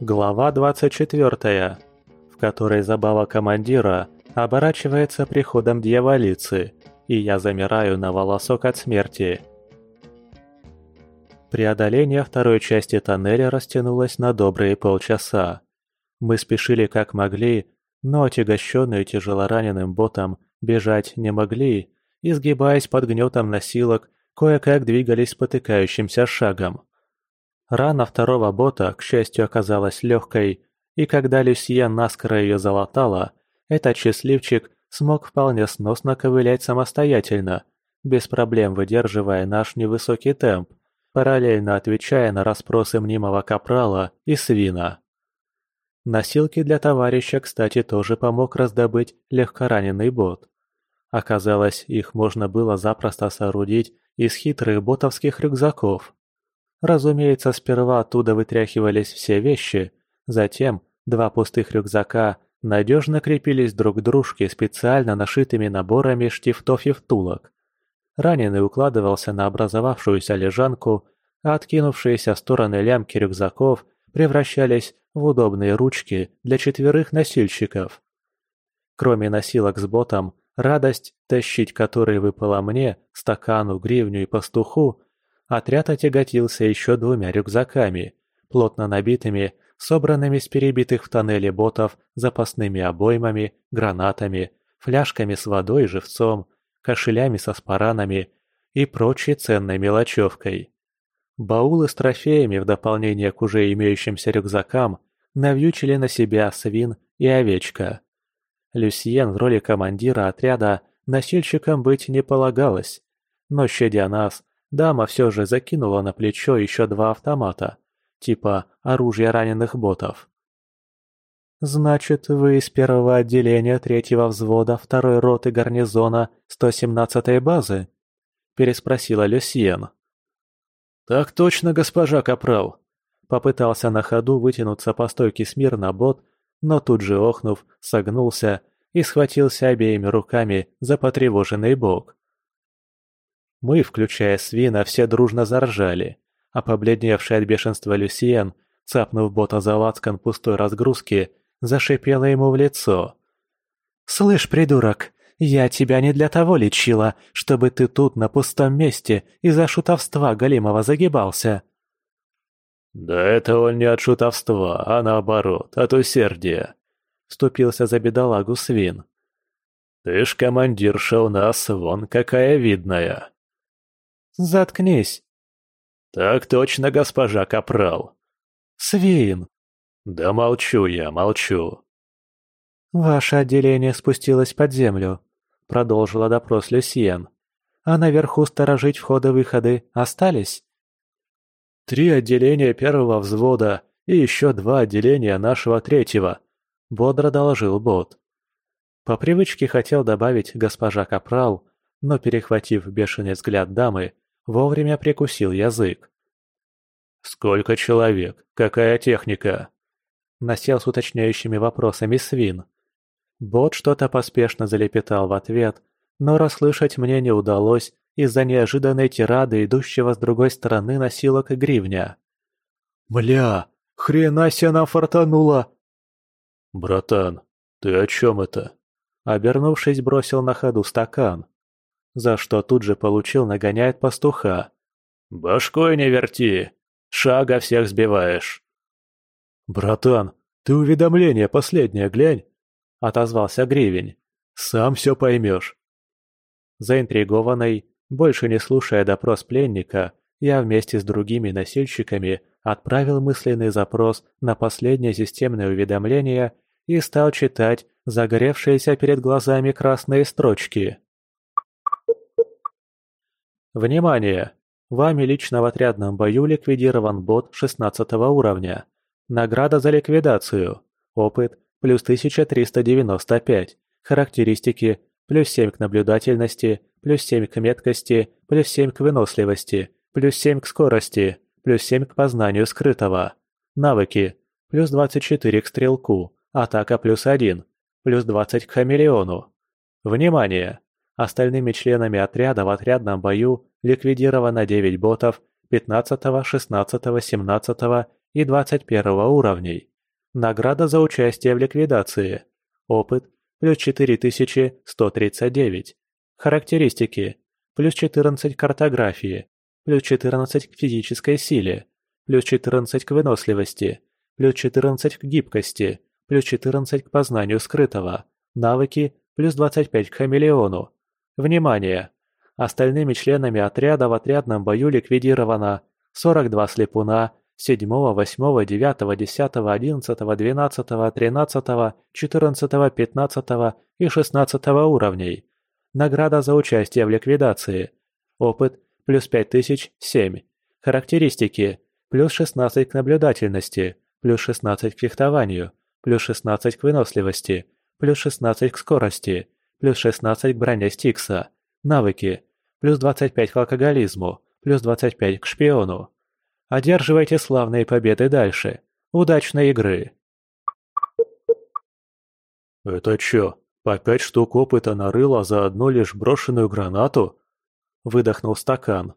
Глава 24, в которой забава командира оборачивается приходом дьяволицы, и я замираю на волосок от смерти. Преодоление второй части тоннеля растянулось на добрые полчаса. Мы спешили как могли, но отягощенные тяжелораненым ботом бежать не могли, и, сгибаясь под гнетом носилок, кое-как двигались спотыкающимся шагом. Рана второго бота, к счастью, оказалась легкой, и когда Люсьен наскоро ее залатала, этот счастливчик смог вполне сносно ковылять самостоятельно, без проблем выдерживая наш невысокий темп, параллельно отвечая на расспросы мнимого капрала и свина. Носилки для товарища, кстати, тоже помог раздобыть легкораненый бот. Оказалось, их можно было запросто соорудить из хитрых ботовских рюкзаков. Разумеется, сперва оттуда вытряхивались все вещи, затем два пустых рюкзака надежно крепились друг к дружке специально нашитыми наборами штифтов и втулок. Раненый укладывался на образовавшуюся лежанку, а откинувшиеся стороны лямки рюкзаков превращались в удобные ручки для четверых носильщиков. Кроме носилок с ботом, радость, тащить которые выпала мне, стакану, гривню и пастуху, Отряд отяготился еще двумя рюкзаками, плотно набитыми, собранными с перебитых в тоннеле ботов запасными обоймами, гранатами, фляжками с водой и живцом, кошелями со спаранами и прочей ценной мелочевкой. Баулы с трофеями в дополнение к уже имеющимся рюкзакам навьючили на себя свин и овечка. Люсьен в роли командира отряда носильщиком быть не полагалось, но, щадя нас, Дама все же закинула на плечо еще два автомата, типа оружия раненых ботов. «Значит, вы из первого отделения третьего взвода второй роты гарнизона 117-й базы?» – переспросила Люсьен. «Так точно, госпожа Капрал!» Попытался на ходу вытянуться по стойке смирно бот, но тут же охнув, согнулся и схватился обеими руками за потревоженный бок. Мы, включая свина, все дружно заржали, а побледневший от бешенства Люсиен, цапнув бота за лацкан пустой разгрузки, зашипела ему в лицо. «Слышь, придурок, я тебя не для того лечила, чтобы ты тут на пустом месте из-за шутовства голимого загибался». «Да это он не от шутовства, а наоборот, от усердия», — вступился за бедолагу свин. «Ты ж командирша у нас вон какая видная». «Заткнись!» «Так точно, госпожа Капрал!» «Свин!» «Да молчу я, молчу!» «Ваше отделение спустилось под землю», — продолжила допрос Люсьен. «А наверху сторожить входы-выходы остались?» «Три отделения первого взвода и еще два отделения нашего третьего», — бодро доложил Бот. По привычке хотел добавить госпожа Капрал, но, перехватив бешеный взгляд дамы, Вовремя прикусил язык. «Сколько человек? Какая техника?» Насел с уточняющими вопросами свин. Бот что-то поспешно залепетал в ответ, но расслышать мне не удалось из-за неожиданной тирады, идущего с другой стороны носилок гривня. «Мля, хрена себе нам фартануло!» «Братан, ты о чем это?» Обернувшись, бросил на ходу стакан за что тут же получил нагоняет пастуха. «Башкой не верти! Шага всех сбиваешь!» «Братан, ты уведомление последнее глянь!» — отозвался Гривень. «Сам все поймешь!» Заинтригованный, больше не слушая допрос пленника, я вместе с другими носильщиками отправил мысленный запрос на последнее системное уведомление и стал читать загоревшиеся перед глазами красные строчки. Внимание! Вами лично в отрядном бою ликвидирован бот 16 уровня. Награда за ликвидацию. Опыт – плюс 1395. Характеристики – плюс 7 к наблюдательности, плюс 7 к меткости, плюс 7 к выносливости, плюс 7 к скорости, плюс 7 к познанию скрытого. Навыки – плюс 24 к стрелку, атака плюс 1, плюс 20 к хамелеону. Внимание! Остальными членами отряда в отрядном бою ликвидировано 9 ботов 15, 16, 17 и 21 уровней. Награда за участие в ликвидации. Опыт – плюс 4139. Характеристики – плюс 14 к картографии, плюс 14 к физической силе, плюс 14 к выносливости, плюс 14 к гибкости, плюс 14 к познанию скрытого, навыки плюс 25 к хамелеону. Внимание! Остальными членами отряда в отрядном бою ликвидировано 42 слепуна 7, 8, 9, 10, 11, 12, 13, 14, 15 и 16 уровней. Награда за участие в ликвидации. Опыт плюс 5007. Характеристики плюс 16 к наблюдательности, плюс 16 к фехтованию, плюс 16 к выносливости, плюс 16 к скорости, плюс 16 к броне Стикса. Навыки. Плюс 25 к алкоголизму, плюс 25 к шпиону. Одерживайте славные победы дальше. Удачной игры! «Это чё, по пять штук опыта нарыло за одну лишь брошенную гранату?» Выдохнул стакан.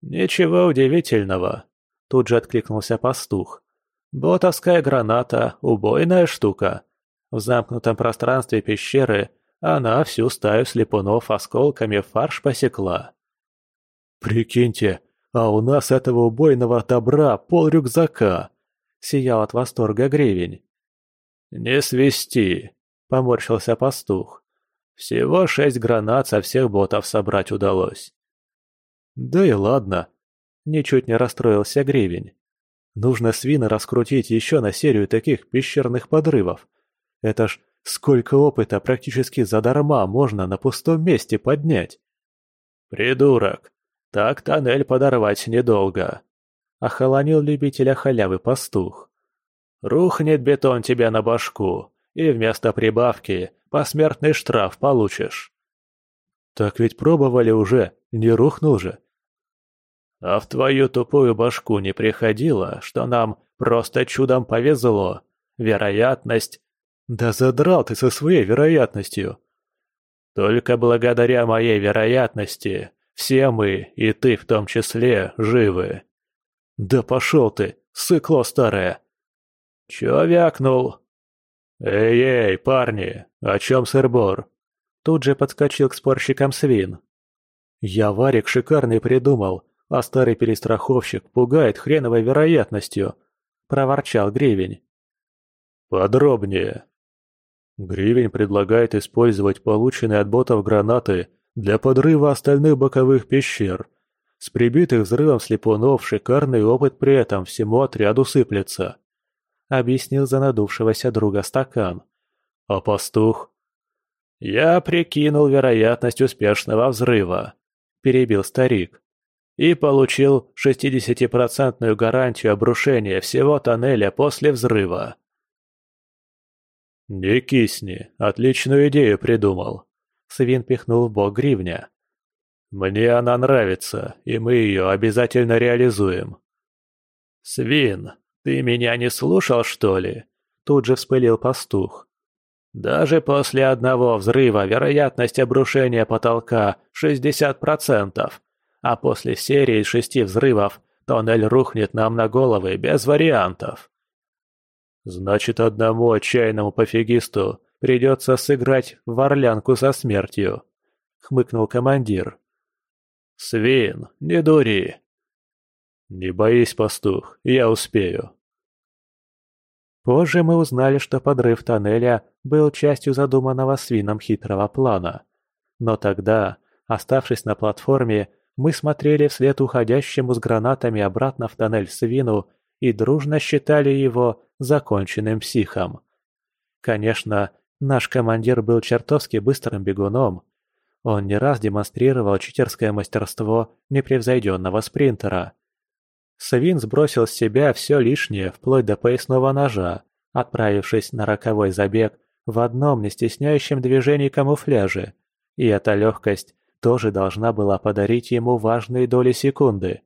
«Ничего удивительного», — тут же откликнулся пастух. «Ботовская граната — убойная штука. В замкнутом пространстве пещеры она всю стаю слепунов осколками фарш посекла. «Прикиньте, а у нас этого убойного добра пол рюкзака!» — сиял от восторга гривень. «Не свисти!» — поморщился пастух. «Всего шесть гранат со всех ботов собрать удалось». «Да и ладно!» — ничуть не расстроился гривень. «Нужно свина раскрутить еще на серию таких пещерных подрывов, это ж сколько опыта практически задарма можно на пустом месте поднять. Придурок, так тоннель подорвать недолго. Охолонил любителя халявы пастух. Рухнет бетон тебе на башку, и вместо прибавки посмертный штраф получишь. Так ведь пробовали уже, не рухнул же. А в твою тупую башку не приходило, что нам просто чудом повезло. Вероятность да задрал ты со своей вероятностью. Только благодаря моей вероятности все мы, и ты в том числе, живы. Да пошел ты, сыкло старое. Чё вякнул? Эй-эй, парни, о чем сырбор? Тут же подскочил к спорщикам свин. Я варик шикарный придумал, а старый перестраховщик пугает хреновой вероятностью, проворчал Гривень. Подробнее. Гривень предлагает использовать полученные от ботов гранаты для подрыва остальных боковых пещер. С прибитых взрывом слепунов шикарный опыт при этом всему отряду сыплется. Объяснил за надувшегося друга стакан. А пастух? Я прикинул вероятность успешного взрыва, перебил старик. И получил 60% гарантию обрушения всего тоннеля после взрыва. «Не кисни, отличную идею придумал», — Свин пихнул в бок гривня. «Мне она нравится, и мы ее обязательно реализуем». «Свин, ты меня не слушал, что ли?» Тут же вспылил пастух. «Даже после одного взрыва вероятность обрушения потолка 60%, а после серии шести взрывов тоннель рухнет нам на головы без вариантов». Значит, одному отчаянному пофигисту придется сыграть в орлянку со смертью, хмыкнул командир. Свин, не дури. Не боись, пастух, я успею. Позже мы узнали, что подрыв тоннеля был частью задуманного свином хитрого плана. Но тогда, оставшись на платформе, мы смотрели вслед уходящему с гранатами обратно в тоннель свину и дружно считали его законченным психом. Конечно, наш командир был чертовски быстрым бегуном. Он не раз демонстрировал читерское мастерство непревзойденного спринтера. Свин сбросил с себя все лишнее, вплоть до поясного ножа, отправившись на роковой забег в одном не стесняющем движении камуфляже. И эта легкость тоже должна была подарить ему важные доли секунды.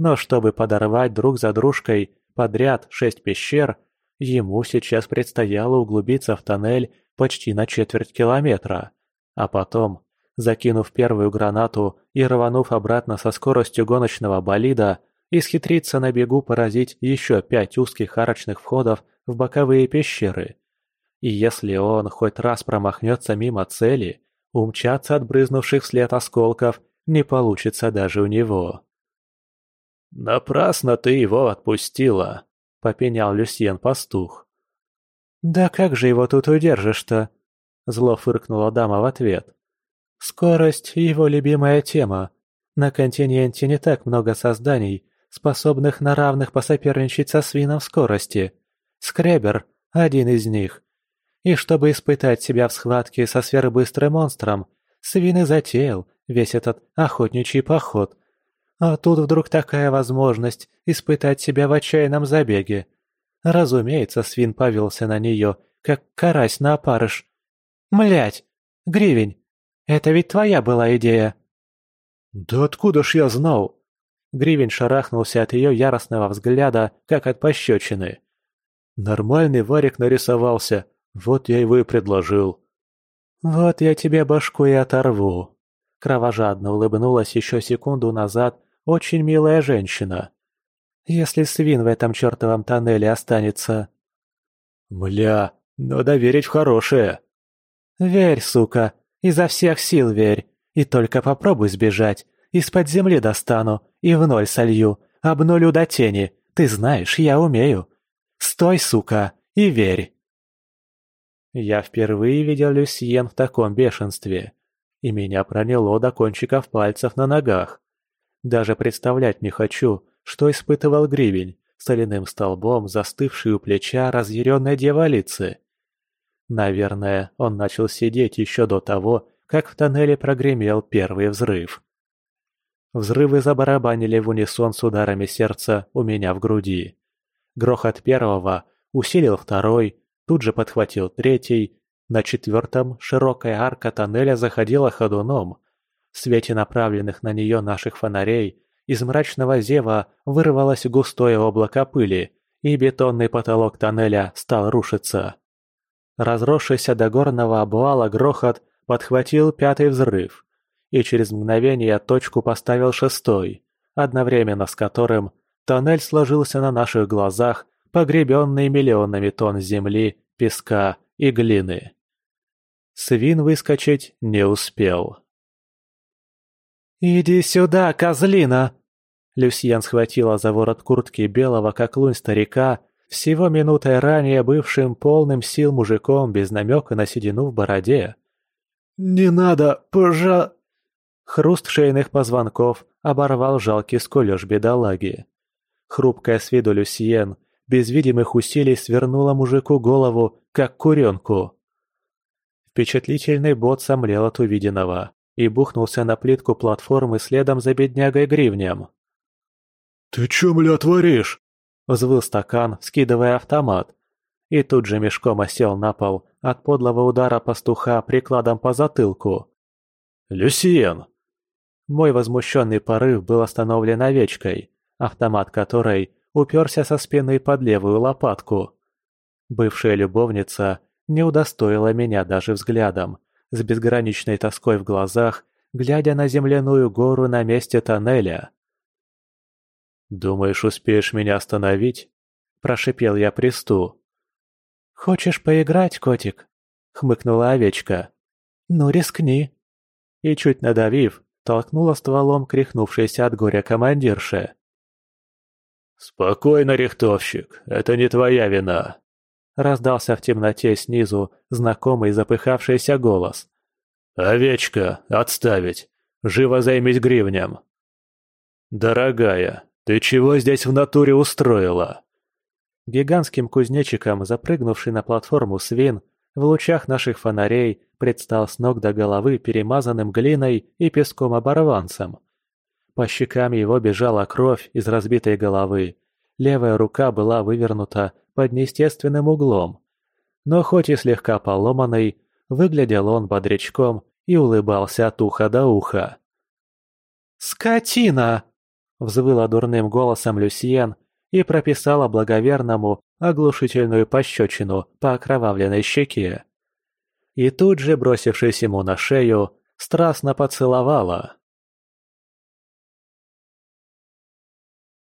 Но чтобы подорвать друг за дружкой подряд шесть пещер, ему сейчас предстояло углубиться в тоннель почти на четверть километра. А потом, закинув первую гранату и рванув обратно со скоростью гоночного болида, исхитрится на бегу поразить еще пять узких арочных входов в боковые пещеры. И если он хоть раз промахнется мимо цели, умчаться от брызнувших вслед осколков не получится даже у него. «Напрасно ты его отпустила», — попенял Люсьен пастух. «Да как же его тут удержишь-то?» — зло фыркнула дама в ответ. «Скорость — его любимая тема. На континенте не так много созданий, способных на равных посоперничать со свином в скорости. Скребер — один из них. И чтобы испытать себя в схватке со сверхбыстрым монстром, свин и затеял весь этот охотничий поход. А тут вдруг такая возможность испытать себя в отчаянном забеге. Разумеется, свин повелся на нее, как карась на опарыш. Млять! Гривень! Это ведь твоя была идея!» «Да откуда ж я знал?» Гривень шарахнулся от ее яростного взгляда, как от пощечины. «Нормальный варик нарисовался, вот я его и предложил». «Вот я тебе башку и оторву», — кровожадно улыбнулась еще секунду назад очень милая женщина. «Если свин в этом чертовом тоннеле останется». «Мля, надо верить в хорошее». «Верь, сука, изо всех сил верь, и только попробуй сбежать, из-под земли достану и в ноль солью, обнулю до тени, ты знаешь, я умею. Стой, сука, и верь!» Я впервые видел Люсьен в таком бешенстве, и меня проняло до кончиков пальцев на ногах. Даже представлять не хочу, что испытывал гривень, соляным столбом, застывший у плеча разъяренной дьяволицы. Наверное, он начал сидеть еще до того, как в тоннеле прогремел первый взрыв. Взрывы забарабанили в унисон с ударами сердца у меня в груди. Грохот первого усилил второй, тут же подхватил третий. На четвертом широкая арка тоннеля заходила ходуном. В свете направленных на нее наших фонарей из мрачного зева вырвалось густое облако пыли, и бетонный потолок тоннеля стал рушиться. Разросшийся до горного обвала грохот подхватил пятый взрыв и через мгновение точку поставил шестой, одновременно с которым тоннель сложился на наших глазах, погребенный миллионами тонн земли, песка и глины. Свин выскочить не успел. «Иди сюда, козлина!» Люсьен схватила за ворот куртки белого, как лунь старика, всего минутой ранее бывшим полным сил мужиком без намека на седину в бороде. «Не надо, пожа...» Хруст шейных позвонков оборвал жалкий скулёж бедолаги. Хрупкая с виду Люсьен без видимых усилий свернула мужику голову, как куренку. Впечатлительный бот сомлел от увиденного и бухнулся на плитку платформы следом за беднягой гривнем. «Ты чё, мля, творишь?» — взвыл стакан, скидывая автомат. И тут же мешком осел на пол от подлого удара пастуха прикладом по затылку. «Люсиен!» Мой возмущенный порыв был остановлен овечкой, автомат которой уперся со спины под левую лопатку. Бывшая любовница не удостоила меня даже взглядом, с безграничной тоской в глазах, глядя на земляную гору на месте тоннеля. «Думаешь, успеешь меня остановить?» – прошипел я присту. «Хочешь поиграть, котик?» – хмыкнула овечка. «Ну, рискни». И чуть надавив, толкнула стволом кряхнувшейся от горя командирши. «Спокойно, рихтовщик, это не твоя вина!» Раздался в темноте снизу знакомый запыхавшийся голос. «Овечка, отставить! Живо займись гривнем!» «Дорогая, ты чего здесь в натуре устроила?» Гигантским кузнечиком, запрыгнувший на платформу свин, в лучах наших фонарей предстал с ног до головы перемазанным глиной и песком оборванцем. По щекам его бежала кровь из разбитой головы. Левая рука была вывернута под неестественным углом. Но хоть и слегка поломанный, выглядел он бодрячком и улыбался от уха до уха. «Скотина!» — взвыла дурным голосом Люсьен и прописала благоверному оглушительную пощечину по окровавленной щеке. И тут же, бросившись ему на шею, страстно поцеловала.